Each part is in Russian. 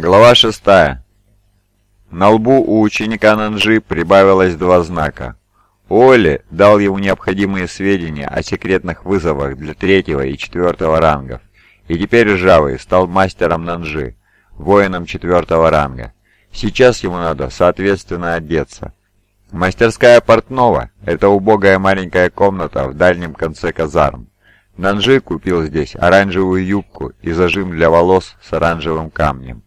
Глава 6. На лбу у ученика Нанжи прибавилось два знака. Оли дал ему необходимые сведения о секретных вызовах для третьего и четвертого рангов, и теперь Ржавый стал мастером Нанжи, воином четвертого ранга. Сейчас ему надо, соответственно, одеться. Мастерская портного – это убогая маленькая комната в дальнем конце казарм. Нанжи купил здесь оранжевую юбку и зажим для волос с оранжевым камнем.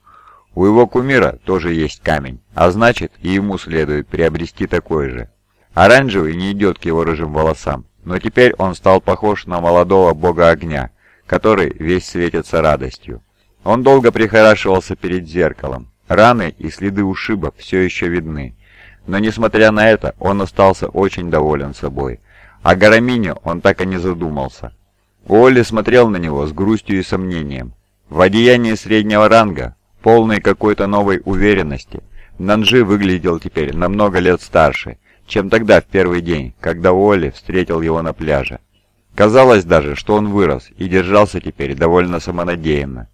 У его кумира тоже есть камень, а значит и ему следует приобрести такой же. Оранжевый не идет к его рыжим волосам, но теперь он стал похож на молодого бога огня, который весь светится радостью. Он долго прихорашивался перед зеркалом. Раны и следы ушибов все еще видны. Но несмотря на это, он остался очень доволен собой. О Гарамине он так и не задумался. Уолли смотрел на него с грустью и сомнением. В одеянии среднего ранга полный какой-то новой уверенности, Нанжи выглядел теперь намного лет старше, чем тогда в первый день, когда Уолли встретил его на пляже. Казалось даже, что он вырос и держался теперь довольно самонадеянно.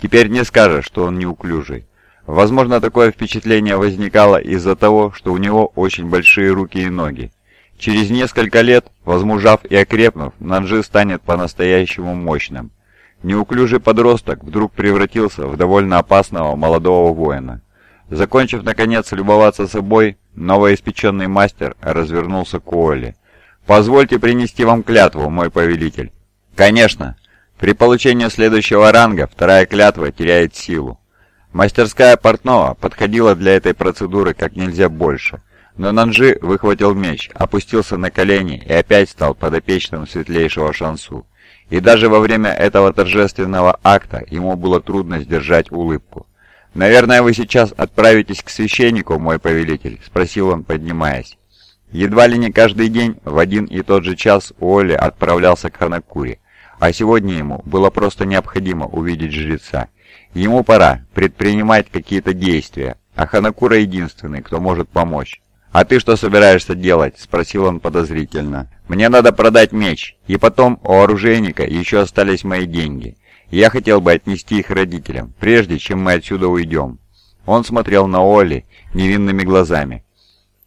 Теперь не скажешь, что он неуклюжий. Возможно, такое впечатление возникало из-за того, что у него очень большие руки и ноги. Через несколько лет, возмужав и окрепнув, Нанжи станет по-настоящему мощным. Неуклюжий подросток вдруг превратился в довольно опасного молодого воина. Закончив, наконец, любоваться собой, новоиспеченный мастер развернулся к Уолли. «Позвольте принести вам клятву, мой повелитель». «Конечно. При получении следующего ранга вторая клятва теряет силу». Мастерская портного подходила для этой процедуры как нельзя больше. Но Нанжи выхватил меч, опустился на колени и опять стал подопечным светлейшего шансу. И даже во время этого торжественного акта ему было трудно сдержать улыбку. «Наверное, вы сейчас отправитесь к священнику, мой повелитель?» – спросил он, поднимаясь. Едва ли не каждый день в один и тот же час Уолли отправлялся к Ханакуре, а сегодня ему было просто необходимо увидеть жреца. Ему пора предпринимать какие-то действия, а Ханакура единственный, кто может помочь. «А ты что собираешься делать?» – спросил он подозрительно. «Мне надо продать меч, и потом у оружейника еще остались мои деньги. Я хотел бы отнести их родителям, прежде чем мы отсюда уйдем». Он смотрел на Оли невинными глазами.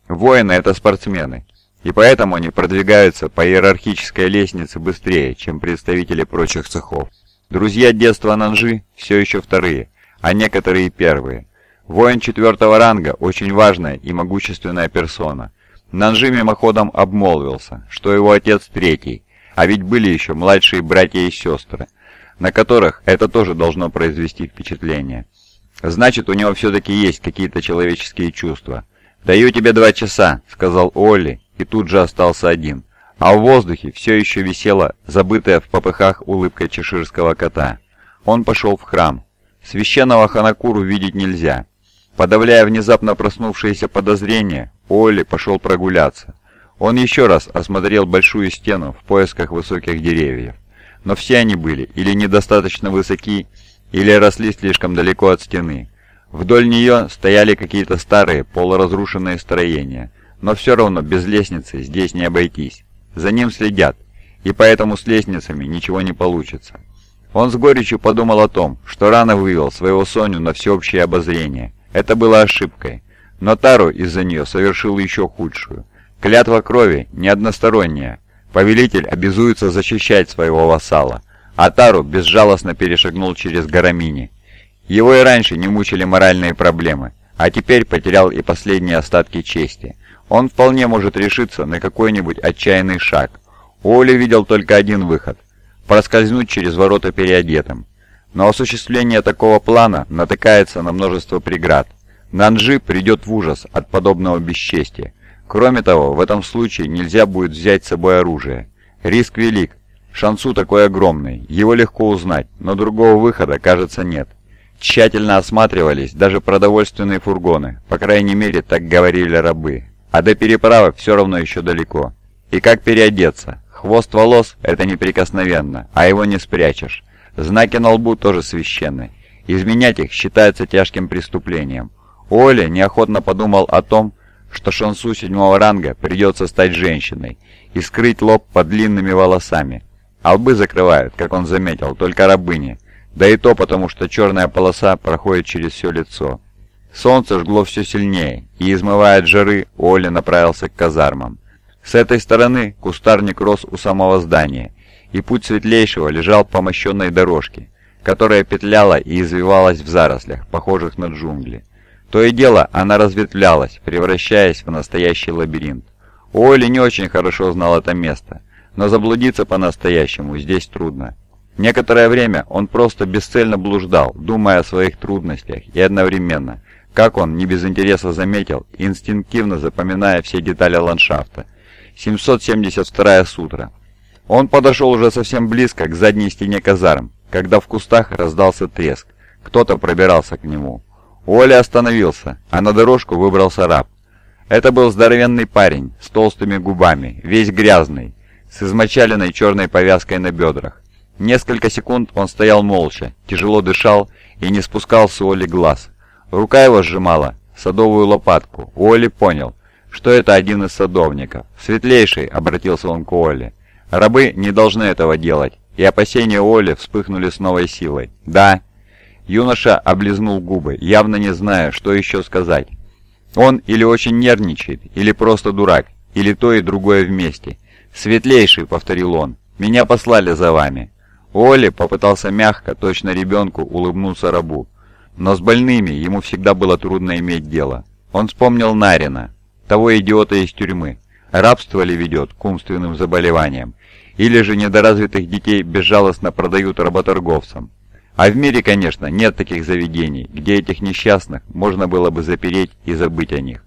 «Воины – это спортсмены, и поэтому они продвигаются по иерархической лестнице быстрее, чем представители прочих цехов. Друзья детства Нанжи все еще вторые, а некоторые первые. Воин четвертого ранга – очень важная и могущественная персона. Нанжи мимоходом обмолвился, что его отец третий, а ведь были еще младшие братья и сестры, на которых это тоже должно произвести впечатление. Значит, у него все-таки есть какие-то человеческие чувства. «Даю тебе два часа», — сказал Олли, и тут же остался один. А в воздухе все еще висела забытая в попыхах улыбка чеширского кота. Он пошел в храм. Священного Ханакуру видеть нельзя, Подавляя внезапно проснувшиеся подозрения, Олли пошел прогуляться. Он еще раз осмотрел большую стену в поисках высоких деревьев. Но все они были или недостаточно высоки, или росли слишком далеко от стены. Вдоль нее стояли какие-то старые полуразрушенные строения, но все равно без лестницы здесь не обойтись. За ним следят, и поэтому с лестницами ничего не получится. Он с горечью подумал о том, что рано вывел своего Соню на всеобщее обозрение – это было ошибкой, но Тару из-за нее совершил еще худшую. Клятва крови не односторонняя. Повелитель обязуется защищать своего вассала, а Тару безжалостно перешагнул через Гарамини. Его и раньше не мучили моральные проблемы, а теперь потерял и последние остатки чести. Он вполне может решиться на какой-нибудь отчаянный шаг. Уолли видел только один выход – проскользнуть через ворота переодетым. Но осуществление такого плана натыкается на множество преград. Нанжи придет в ужас от подобного бесчестия. Кроме того, в этом случае нельзя будет взять с собой оружие. Риск велик. Шансу такой огромный. Его легко узнать, но другого выхода, кажется, нет. Тщательно осматривались даже продовольственные фургоны. По крайней мере, так говорили рабы. А до переправы все равно еще далеко. И как переодеться? Хвост волос – это неприкосновенно, а его не спрячешь. Знаки на лбу тоже священны. Изменять их считается тяжким преступлением. Оля неохотно подумал о том, что Шансу седьмого ранга придется стать женщиной и скрыть лоб под длинными волосами. А лбы закрывают, как он заметил, только рабыни. да и то потому, что черная полоса проходит через все лицо. Солнце жгло все сильнее, и, измывая от жары, Оля направился к казармам. С этой стороны кустарник рос у самого здания, и путь светлейшего лежал по мощенной дорожке, которая петляла и извивалась в зарослях, похожих на джунгли. То и дело она разветвлялась, превращаясь в настоящий лабиринт. Оли не очень хорошо знал это место, но заблудиться по-настоящему здесь трудно. Некоторое время он просто бесцельно блуждал, думая о своих трудностях и одновременно, как он не без интереса заметил, инстинктивно запоминая все детали ландшафта. 772 сутра. Он подошел уже совсем близко к задней стене казарм, когда в кустах раздался треск. Кто-то пробирался к нему. Оля остановился, а на дорожку выбрался раб. Это был здоровенный парень с толстыми губами, весь грязный, с измочаленной черной повязкой на бедрах. Несколько секунд он стоял молча, тяжело дышал и не спускал с Оли глаз. Рука его сжимала садовую лопатку. Оли понял, что это один из садовников. «Светлейший», — обратился он к Оле. «Рабы не должны этого делать». И опасения Оли вспыхнули с новой силой. «Да». Юноша облизнул губы, явно не зная, что еще сказать. Он или очень нервничает, или просто дурак, или то и другое вместе. «Светлейший», — повторил он, — «меня послали за вами». Оли попытался мягко, точно ребенку, улыбнуться рабу. Но с больными ему всегда было трудно иметь дело. Он вспомнил Нарина, того идиота из тюрьмы. Рабство ли ведет к умственным заболеваниям? Или же недоразвитых детей безжалостно продают работорговцам? А в мире, конечно, нет таких заведений, где этих несчастных можно было бы запереть и забыть о них.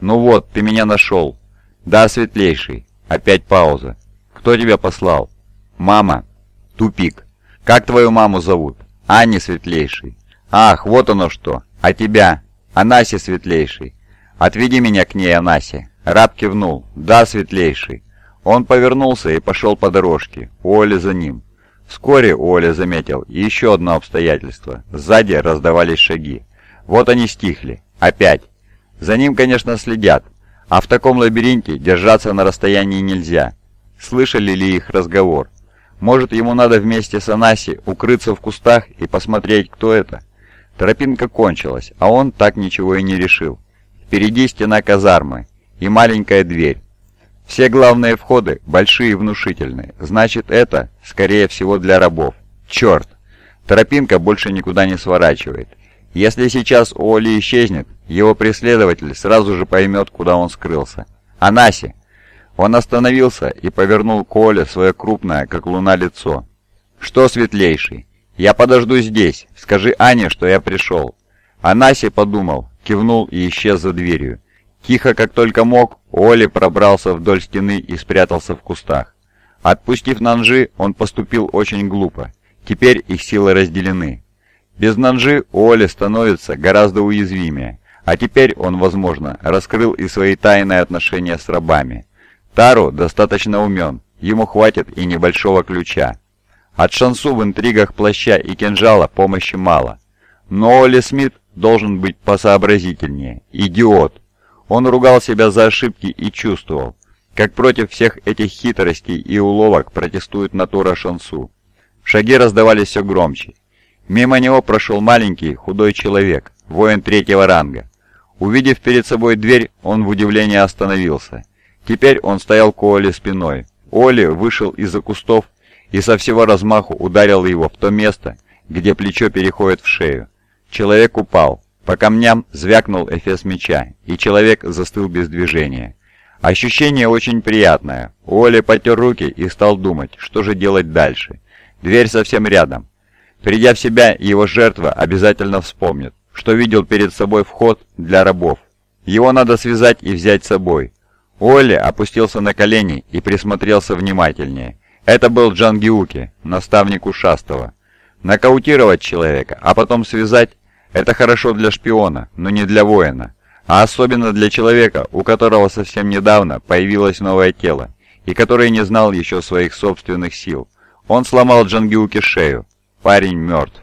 «Ну вот, ты меня нашел». «Да, светлейший». Опять пауза. «Кто тебя послал?» «Мама». Тупик. «Как твою маму зовут?» «Анни Светлейший». «Ах, вот оно что. А тебя?» «Анаси Светлейший». «Отведи меня к ней, Анаси». Раб кивнул. «Да, Светлейший». Он повернулся и пошел по дорожке. Оля за ним. Вскоре Оля заметил еще одно обстоятельство. Сзади раздавались шаги. Вот они стихли. Опять. За ним, конечно, следят. А в таком лабиринте держаться на расстоянии нельзя. Слышали ли их разговор? Может, ему надо вместе с Анаси укрыться в кустах и посмотреть, кто это? Тропинка кончилась, а он так ничего и не решил. Впереди стена казармы и маленькая дверь. Все главные входы большие и внушительные. Значит, это, скорее всего, для рабов. Черт! Тропинка больше никуда не сворачивает. Если сейчас Оли исчезнет, его преследователь сразу же поймет, куда он скрылся. Анаси! Он остановился и повернул к Оле свое крупное, как луна, лицо. «Что, светлейший? Я подожду здесь. Скажи Ане, что я пришел». Анаси подумал, кивнул и исчез за дверью. Тихо, как только мог, Оли пробрался вдоль стены и спрятался в кустах. Отпустив Нанжи, он поступил очень глупо. Теперь их силы разделены. Без Нанжи Оли становится гораздо уязвимее, а теперь он, возможно, раскрыл и свои тайные отношения с рабами. Тару достаточно умен, ему хватит и небольшого ключа. От Шансу в интригах плаща и кинжала помощи мало. Но Оли Смит должен быть посообразительнее. Идиот. Он ругал себя за ошибки и чувствовал, как против всех этих хитростей и уловок протестует натура Шансу. Шаги раздавались все громче. Мимо него прошел маленький, худой человек, воин третьего ранга. Увидев перед собой дверь, он в удивлении остановился. Теперь он стоял к Оле спиной. Оли вышел из-за кустов и со всего размаху ударил его в то место, где плечо переходит в шею. Человек упал. По камням звякнул эфес меча, и человек застыл без движения. Ощущение очень приятное. Оля потер руки и стал думать, что же делать дальше. Дверь совсем рядом. Придя в себя, его жертва обязательно вспомнит, что видел перед собой вход для рабов. Его надо связать и взять с собой. Оля опустился на колени и присмотрелся внимательнее. Это был Джангиуки, наставник ушастого. Нокаутировать человека, а потом связать это хорошо для шпиона, но не для воина. А особенно для человека, у которого совсем недавно появилось новое тело, и который не знал еще своих собственных сил. Он сломал Джангиуке шею. Парень мертв.